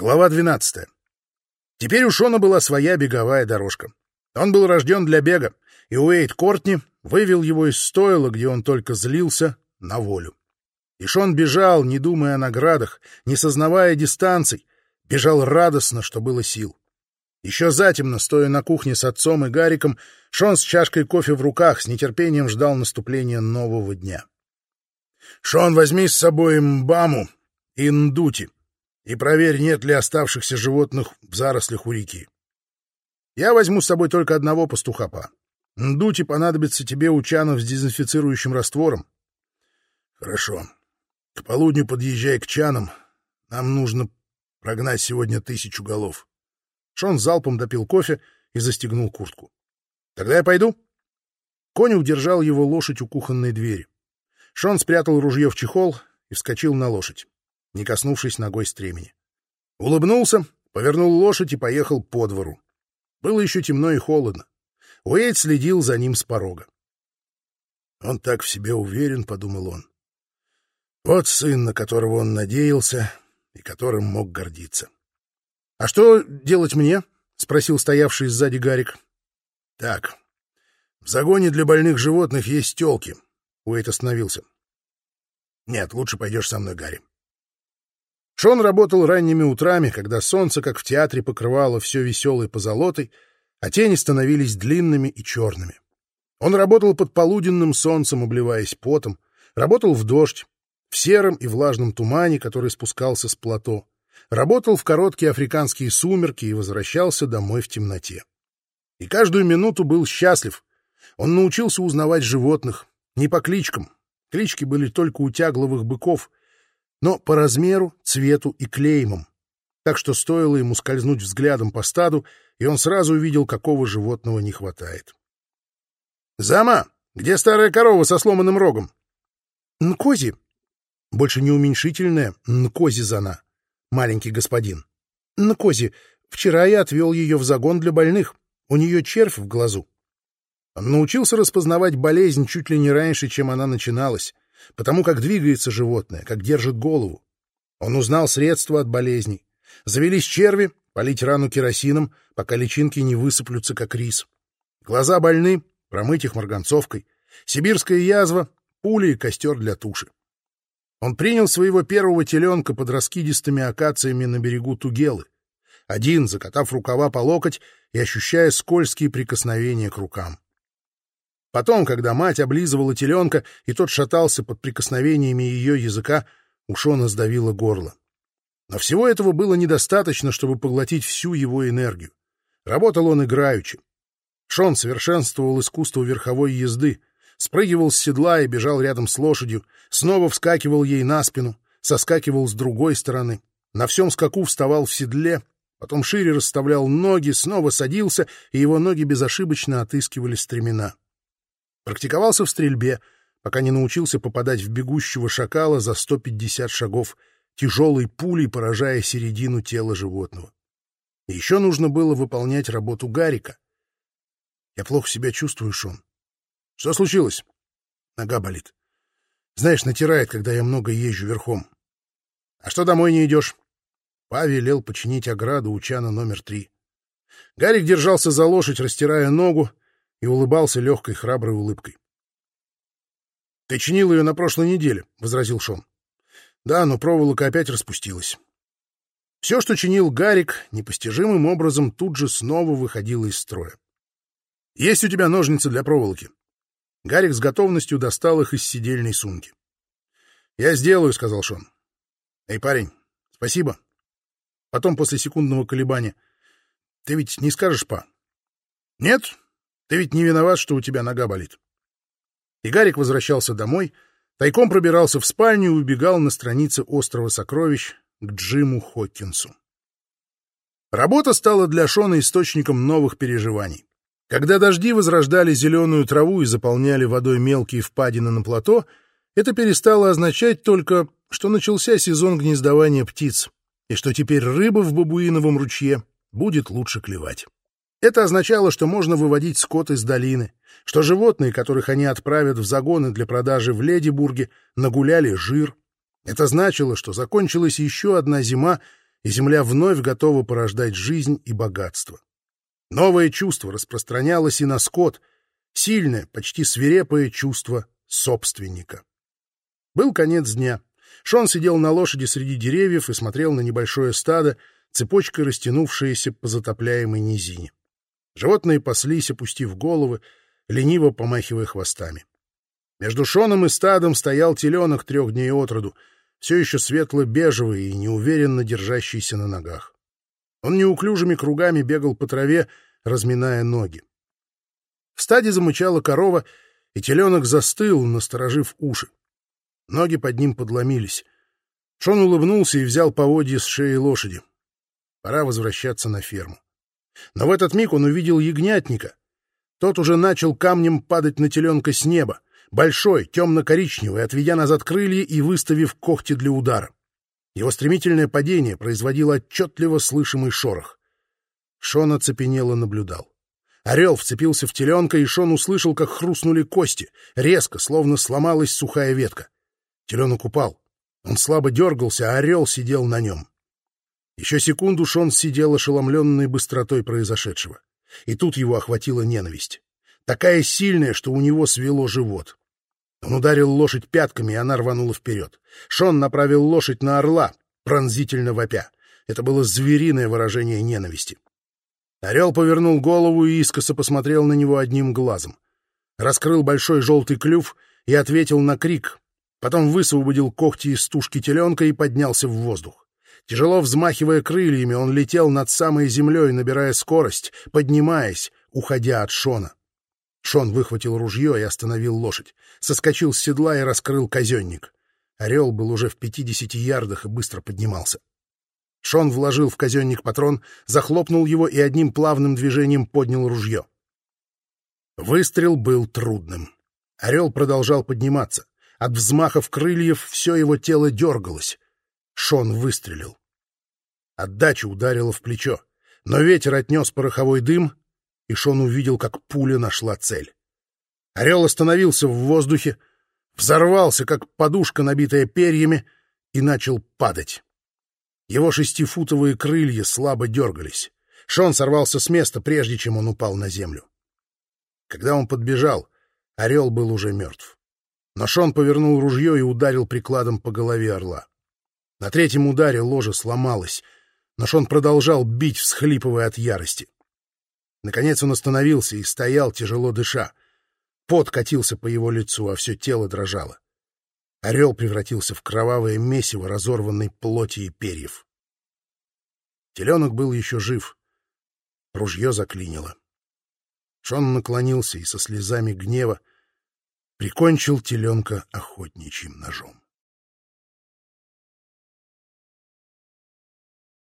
Глава 12. Теперь у Шона была своя беговая дорожка. Он был рожден для бега, и Уэйд Кортни вывел его из стойла, где он только злился, на волю. И Шон бежал, не думая о наградах, не сознавая дистанций, бежал радостно, что было сил. Еще затемно, стоя на кухне с отцом и Гариком, Шон с чашкой кофе в руках с нетерпением ждал наступления нового дня. — Шон, возьми с собой мбаму и ндути и проверь, нет ли оставшихся животных в зарослях у реки. Я возьму с собой только одного пастуха, па. Ндути понадобится тебе у чанов с дезинфицирующим раствором. — Хорошо. К полудню подъезжай к чанам. Нам нужно прогнать сегодня тысячу голов. Шон залпом допил кофе и застегнул куртку. — Тогда я пойду. Конь удержал его лошадь у кухонной двери. Шон спрятал ружье в чехол и вскочил на лошадь, не коснувшись ногой стремени. Улыбнулся, повернул лошадь и поехал по двору. Было еще темно и холодно. Уэйд следил за ним с порога. «Он так в себе уверен», — подумал он. «Вот сын, на которого он надеялся и которым мог гордиться». «А что делать мне?» — спросил стоявший сзади Гарик. «Так, в загоне для больных животных есть телки». Уэйт остановился. «Нет, лучше пойдешь со мной, Гарри». Шон работал ранними утрами, когда солнце, как в театре, покрывало все веселой позолотой, а тени становились длинными и черными. Он работал под полуденным солнцем, обливаясь потом, работал в дождь, в сером и влажном тумане, который спускался с плато, работал в короткие африканские сумерки и возвращался домой в темноте. И каждую минуту был счастлив. Он научился узнавать животных не по кличкам. Клички были только у тягловых быков, но по размеру, цвету и клеймам. Так что стоило ему скользнуть взглядом по стаду, и он сразу увидел, какого животного не хватает. «Зама, где старая корова со сломанным рогом?» «Нкози». Больше не уменьшительная «Нкози-зана» маленький господин. На козе. Вчера я отвел ее в загон для больных. У нее червь в глазу. Он научился распознавать болезнь чуть ли не раньше, чем она начиналась, потому как двигается животное, как держит голову. Он узнал средства от болезней. Завелись черви, полить рану керосином, пока личинки не высыплются, как рис. Глаза больны, промыть их марганцовкой. Сибирская язва, пули и костер для туши. Он принял своего первого теленка под раскидистыми акациями на берегу Тугелы. Один, закатав рукава по локоть и ощущая скользкие прикосновения к рукам. Потом, когда мать облизывала теленка, и тот шатался под прикосновениями ее языка, у Шона сдавило горло. Но всего этого было недостаточно, чтобы поглотить всю его энергию. Работал он играючи. Шон совершенствовал искусство верховой езды, спрыгивал с седла и бежал рядом с лошадью, снова вскакивал ей на спину, соскакивал с другой стороны, на всем скаку вставал в седле, потом шире расставлял ноги, снова садился, и его ноги безошибочно отыскивали стремена. Практиковался в стрельбе, пока не научился попадать в бегущего шакала за 150 шагов, тяжелой пулей поражая середину тела животного. Еще нужно было выполнять работу Гарика. «Я плохо себя чувствую, Шон. Что случилось? Нога болит. Знаешь, натирает, когда я много езжу верхом. А что домой не идешь? Па велел починить ограду у чана номер три. Гарик держался за лошадь, растирая ногу, и улыбался легкой, храброй улыбкой. — Ты чинил ее на прошлой неделе, — возразил Шон. — Да, но проволока опять распустилась. Все, что чинил Гарик, непостижимым образом тут же снова выходило из строя. — Есть у тебя ножницы для проволоки? Гарик с готовностью достал их из сидельной сумки. «Я сделаю», — сказал Шон. «Эй, парень, спасибо». Потом, после секундного колебания, «Ты ведь не скажешь, па?» «Нет, ты ведь не виноват, что у тебя нога болит». И Гарик возвращался домой, тайком пробирался в спальню и убегал на странице «Острова сокровищ» к Джиму Хоккинсу. Работа стала для Шона источником новых переживаний. Когда дожди возрождали зеленую траву и заполняли водой мелкие впадины на плато, это перестало означать только, что начался сезон гнездования птиц, и что теперь рыба в бабуиновом ручье будет лучше клевать. Это означало, что можно выводить скот из долины, что животные, которых они отправят в загоны для продажи в Ледибурге, нагуляли жир. Это значило, что закончилась еще одна зима, и земля вновь готова порождать жизнь и богатство. Новое чувство распространялось и на скот, сильное, почти свирепое чувство собственника. Был конец дня. Шон сидел на лошади среди деревьев и смотрел на небольшое стадо, цепочкой растянувшееся по затопляемой низине. Животные паслись, опустив головы, лениво помахивая хвостами. Между Шоном и стадом стоял теленок трех дней от роду, все еще светло-бежевый и неуверенно держащийся на ногах. Он неуклюжими кругами бегал по траве, разминая ноги. В стаде замычала корова, и теленок застыл, насторожив уши. Ноги под ним подломились. Шон улыбнулся и взял поводья с шеи лошади. Пора возвращаться на ферму. Но в этот миг он увидел ягнятника. Тот уже начал камнем падать на теленка с неба, большой, темно-коричневый, отведя назад крылья и выставив когти для удара. Его стремительное падение производило отчетливо слышимый шорох. Шон оцепенело наблюдал. Орел вцепился в теленка, и Шон услышал, как хрустнули кости, резко, словно сломалась сухая ветка. Теленок упал. Он слабо дергался, а орел сидел на нем. Еще секунду Шон сидел ошеломленный быстротой произошедшего. И тут его охватила ненависть. Такая сильная, что у него свело живот. Он ударил лошадь пятками, и она рванула вперед. Шон направил лошадь на орла, пронзительно вопя. Это было звериное выражение ненависти. Орел повернул голову и искоса посмотрел на него одним глазом. Раскрыл большой желтый клюв и ответил на крик. Потом высвободил когти из тушки теленка и поднялся в воздух. Тяжело взмахивая крыльями, он летел над самой землей, набирая скорость, поднимаясь, уходя от Шона. Шон выхватил ружье и остановил лошадь, соскочил с седла и раскрыл казенник. Орел был уже в пятидесяти ярдах и быстро поднимался. Шон вложил в казенник патрон, захлопнул его и одним плавным движением поднял ружье. Выстрел был трудным. Орел продолжал подниматься. От взмахов крыльев все его тело дергалось. Шон выстрелил. Отдача ударила в плечо, но ветер отнес пороховой дым, и Шон увидел, как пуля нашла цель. Орел остановился в воздухе, взорвался, как подушка, набитая перьями, и начал падать. Его шестифутовые крылья слабо дергались. Шон сорвался с места, прежде чем он упал на землю. Когда он подбежал, орел был уже мертв. Но Шон повернул ружье и ударил прикладом по голове орла. На третьем ударе ложа сломалась, но Шон продолжал бить, всхлипывая от ярости. Наконец он остановился и стоял, тяжело дыша. Пот катился по его лицу, а все тело дрожало. Орел превратился в кровавое месиво разорванной плоти и перьев. Теленок был еще жив. Ружье заклинило. Шон наклонился и со слезами гнева прикончил теленка охотничьим ножом.